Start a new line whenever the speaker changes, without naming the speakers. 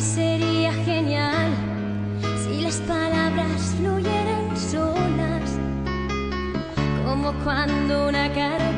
sería genial si las palabras fluyeran solas, como cuando una cara